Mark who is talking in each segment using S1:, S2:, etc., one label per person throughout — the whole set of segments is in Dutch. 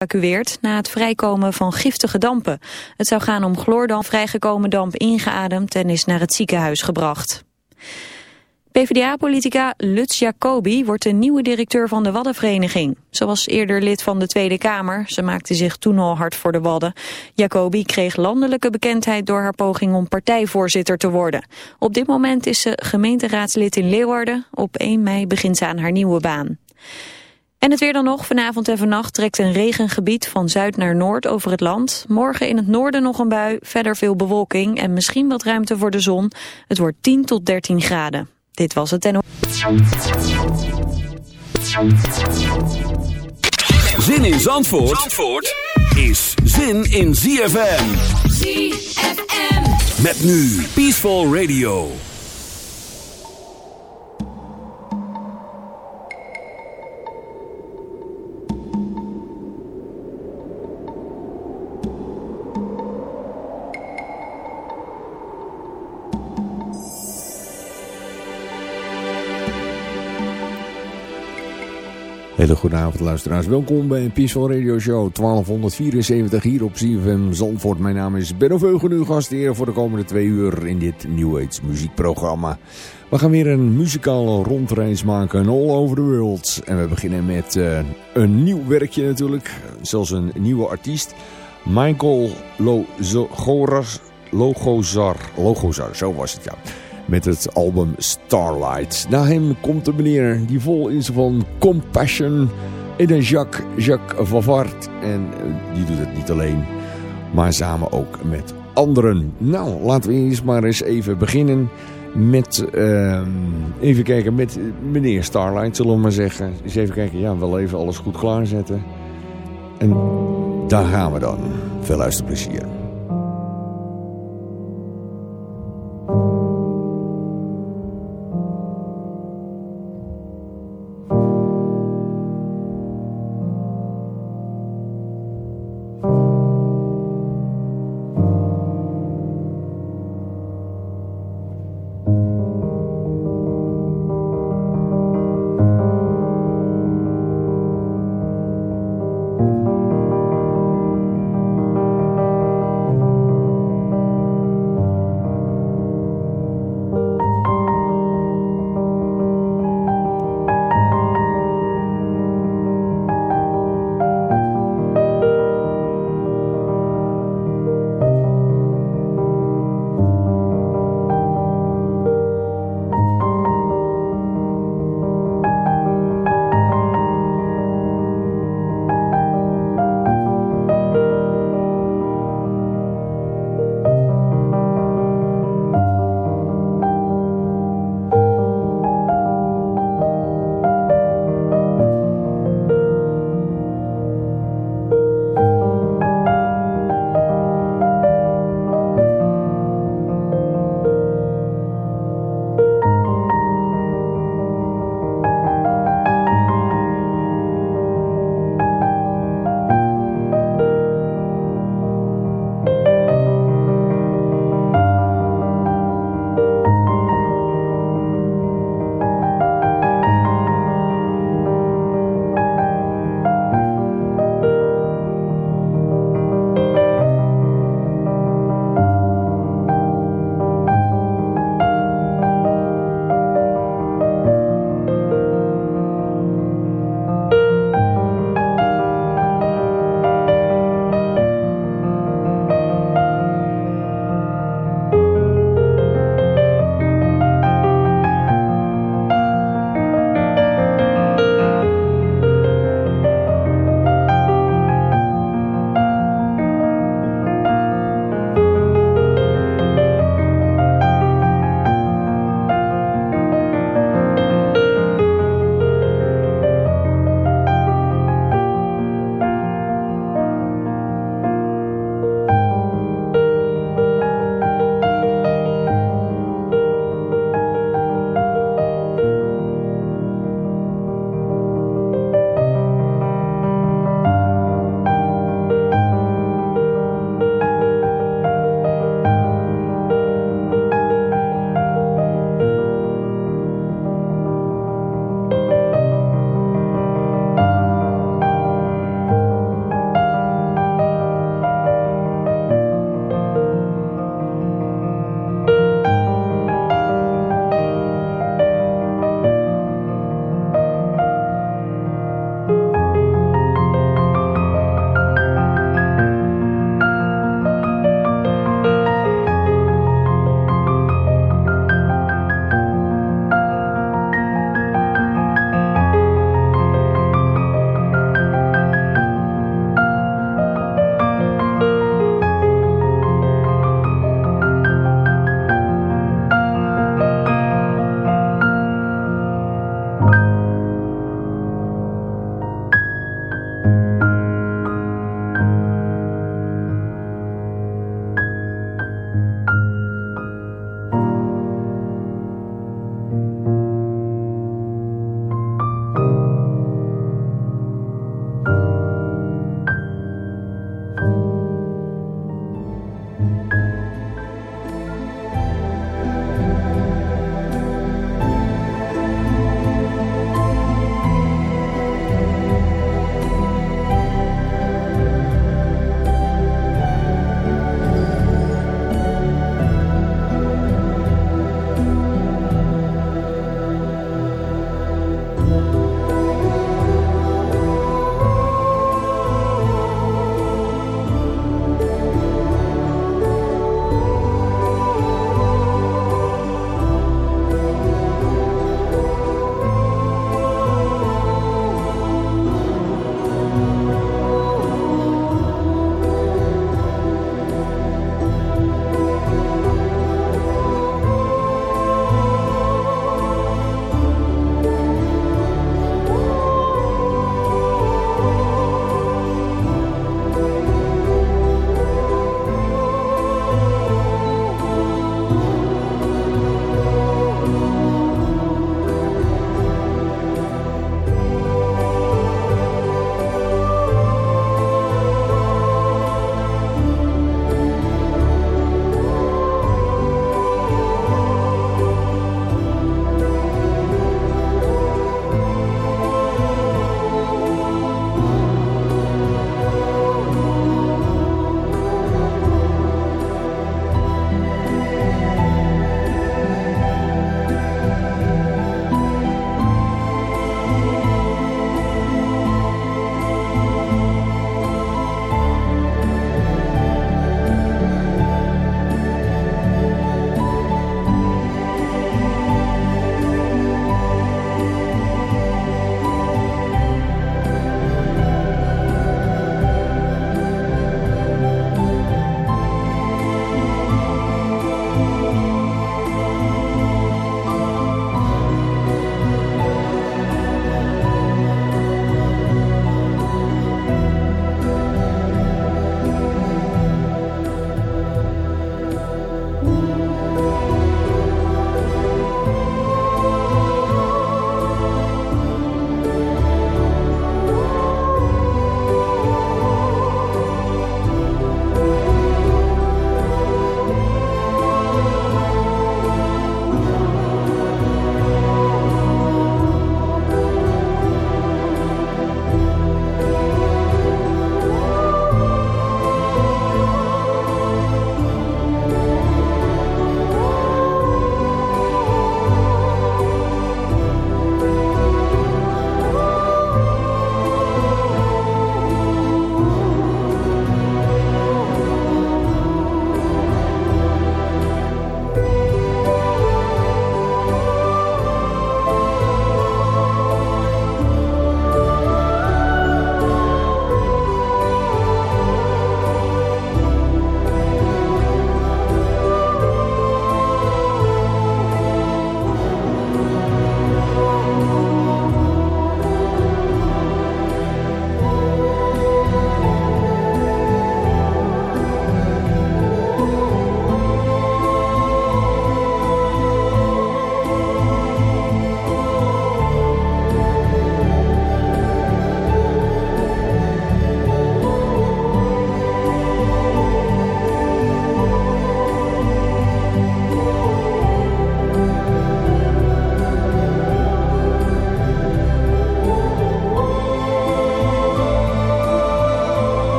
S1: geëvacueerd na het vrijkomen van giftige dampen. Het zou gaan om chloordamp, vrijgekomen damp ingeademd en is naar het ziekenhuis gebracht. PvdA-politica Lutz Jacobi wordt de nieuwe directeur van de Waddenvereniging. Ze was eerder lid van de Tweede Kamer. Ze maakte zich toen al hard voor de Wadden. Jacobi kreeg landelijke bekendheid door haar poging om partijvoorzitter te worden. Op dit moment is ze gemeenteraadslid in Leeuwarden. Op 1 mei begint ze aan haar nieuwe baan. En het weer dan nog. Vanavond en vannacht trekt een regengebied van zuid naar noord over het land. Morgen in het noorden nog een bui, verder veel bewolking en misschien wat ruimte voor de zon. Het wordt 10 tot 13 graden. Dit was het en...
S2: Zin in Zandvoort, Zandvoort is zin in ZFM. ZFM. Met nu Peaceful Radio.
S3: Hele goede avond luisteraars. Welkom bij een Peaceful Radio Show 1274 hier op CFM Zandvoort. Mijn naam is Benno Veugen, uw gastheer voor de komende twee uur in dit New Age muziekprogramma. We gaan weer een muzikale rondreis maken all over the world. En we beginnen met uh, een nieuw werkje natuurlijk. Zelfs een nieuwe artiest. Michael Logozar. Logozar, zo was het ja met het album Starlight. Na hem komt de meneer die vol is van compassion in een Jacques, Jacques Vavart. En eh, die doet het niet alleen, maar samen ook met anderen. Nou, laten we eens maar eens even beginnen met, uh, even kijken, met meneer Starlight, zullen we maar zeggen. Eens even kijken, ja, wel even alles goed klaarzetten. En daar gaan we dan. Veel luisterplezier.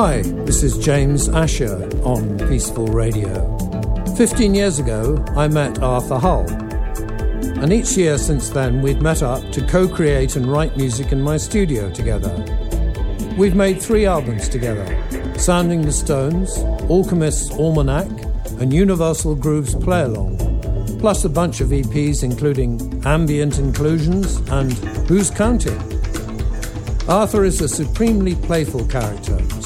S4: Hi, this is James Asher on Peaceful Radio. Fifteen years ago, I met Arthur Hull. And each year since then, we've met up to co create and write music in my studio together. We've made three albums together Sounding the Stones, Alchemist's Almanac, and Universal Grooves Play Along, plus a bunch of EPs including Ambient Inclusions and Who's Counting? Arthur is a supremely playful character,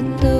S5: The.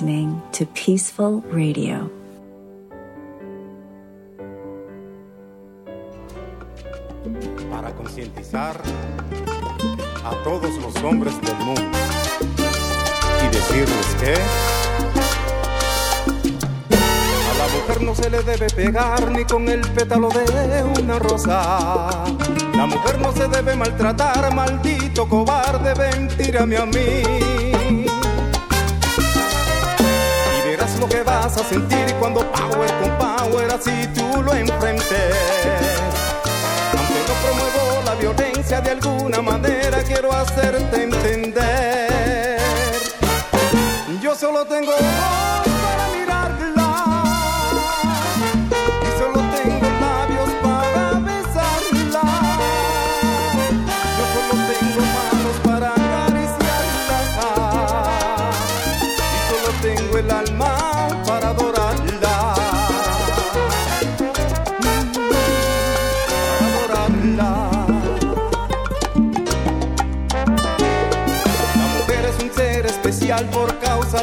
S6: listening to Peaceful Radio.
S7: Para concientizar a todos los hombres del mundo y decirles que a la mujer no se le debe pegar ni con el pétalo de una rosa. La mujer no se debe maltratar, maldito cobarde, ven, a mí. Lo que vas a sentir cuando power con power así tú lo enfrentes. Aunque no promuevo la violencia de alguna manera, quiero hacerte entender. Yo solo tengo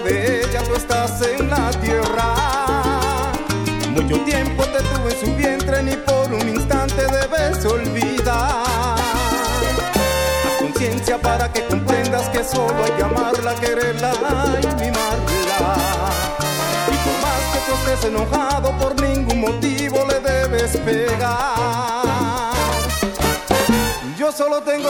S7: causa de ella tú estás en la tierra. Mucho tiempo te tuve en su vientre, ni por un instante debes olvidar. Haz conciencia para que comprendas que solo hay que amarla, quererla y mimarla. Y por más que tú estés enojado, por ningún motivo le debes pegar. Yo solo tengo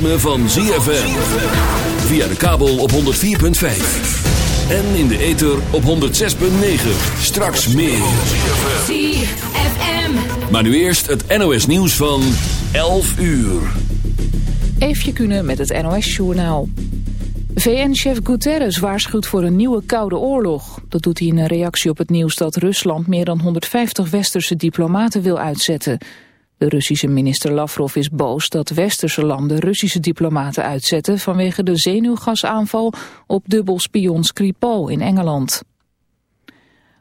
S2: Ritme van ZFM. Via de kabel op 104.5. En in de ether op 106.9. Straks meer.
S8: ZFM.
S2: Maar nu eerst het NOS nieuws van 11 uur.
S9: Eefje Kunnen met het NOS Journaal. VN-chef Guterres waarschuwt voor een nieuwe koude oorlog. Dat doet hij in een reactie op het nieuws dat Rusland meer dan 150 westerse diplomaten wil uitzetten... De Russische minister Lavrov is boos dat westerse landen Russische diplomaten uitzetten vanwege de zenuwgasaanval op dubbelspion Skripal in Engeland.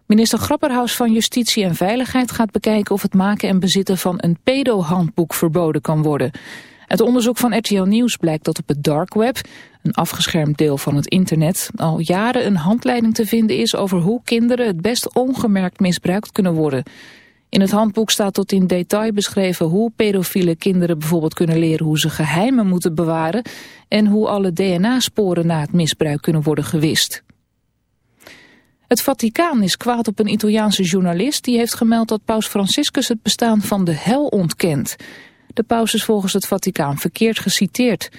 S9: Minister Grapperhaus van Justitie en Veiligheid gaat bekijken of het maken en bezitten van een pedo-handboek verboden kan worden. Het onderzoek van RTL Nieuws blijkt dat op het dark web, een afgeschermd deel van het internet, al jaren een handleiding te vinden is over hoe kinderen het best ongemerkt misbruikt kunnen worden. In het handboek staat tot in detail beschreven hoe pedofiele kinderen bijvoorbeeld kunnen leren hoe ze geheimen moeten bewaren en hoe alle DNA-sporen na het misbruik kunnen worden gewist. Het Vaticaan is kwaad op een Italiaanse journalist die heeft gemeld dat paus Franciscus het bestaan van de hel ontkent. De paus is volgens het Vaticaan verkeerd geciteerd.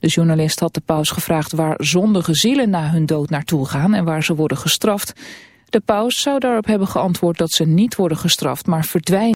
S9: De journalist had de paus gevraagd waar zondige zielen na hun dood naartoe gaan en waar ze worden gestraft. De paus zou daarop hebben geantwoord dat ze niet worden gestraft, maar verdwijnen.